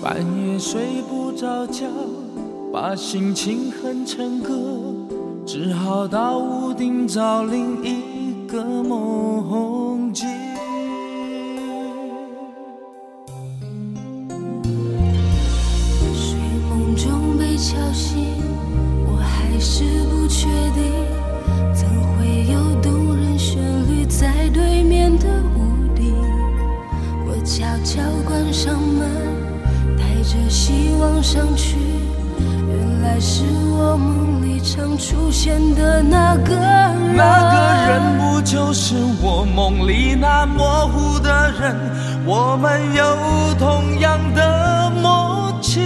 半夜睡不着觉，把心情哼成歌，只好到屋顶找另一个梦境。睡梦中被敲醒，我还是不确定，怎会有动人旋律在对面的屋顶？我悄悄关上门，带着希望上去，原来是我梦里常出现的那个人。那个人不就是我梦里那模糊的人？我们有同样的默契，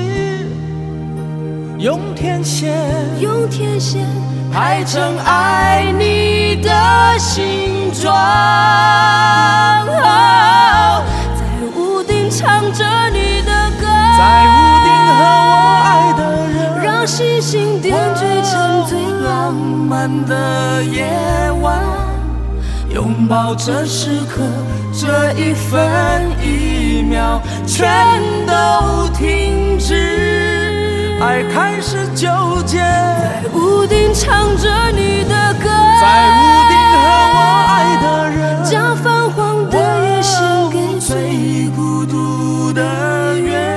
用天线用天线排成爱你的形状。在屋顶唱着你的歌，在屋顶和星星点缀成最浪漫的夜晚，拥抱这时刻，这一分一秒全都停止，爱开始纠结，在屋顶唱着你的歌，在屋顶和我爱的人，将泛黄的夜献给最孤独的月，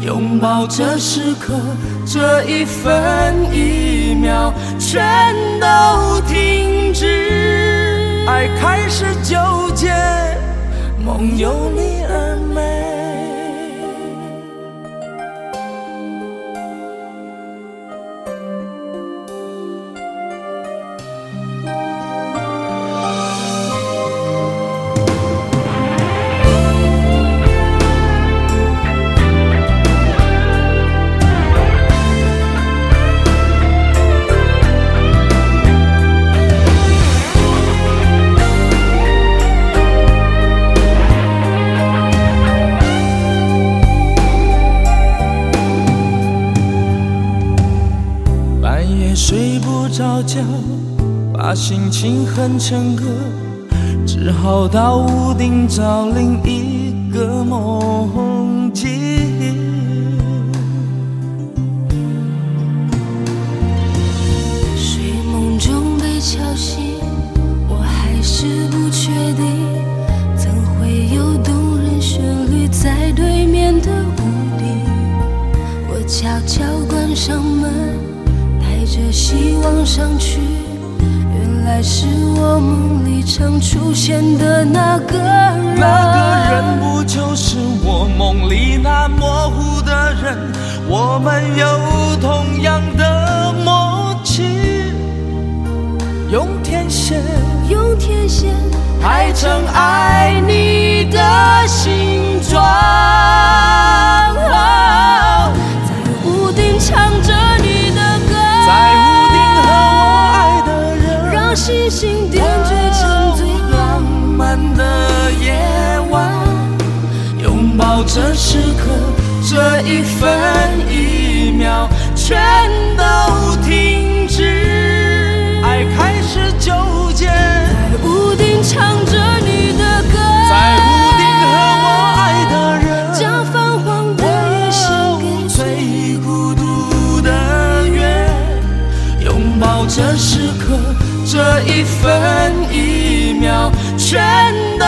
拥抱这时刻，这一分一秒全都停止，爱开始纠结，梦有你而美。夜睡不着觉，把心情哼成歌，只好到屋顶找另一个梦境。睡梦中被敲醒，我还是不确定，怎会有动人旋律在对面的屋顶？我悄悄关上门，着希望上去，原来是我梦里常出现的那个人。那个人不就是我梦里那模糊的人？我们有同样的默契，用天线用天线排成爱你星星点缀成最浪漫漫的夜晚，拥抱这时刻，这一分一秒全都停止，爱开始纠结，在屋顶唱着你的歌，在屋顶和我爱的人，将泛黄的夜献给最孤独的月，拥抱这时刻，这一分一秒全都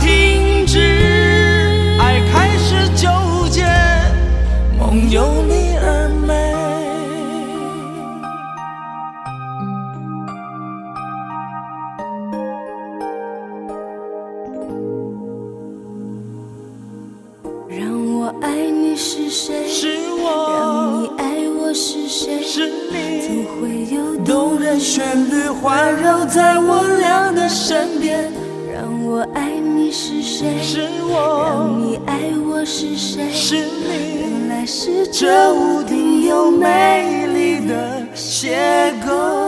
停止，爱开始纠结，梦有你而美。让我爱你是谁？是让你，爱我是谁？是你。总，会有旋律环绕在我俩的身边。让我爱你是谁？是我让，你爱我是谁？是你，原来是这屋顶有美丽的邂逅。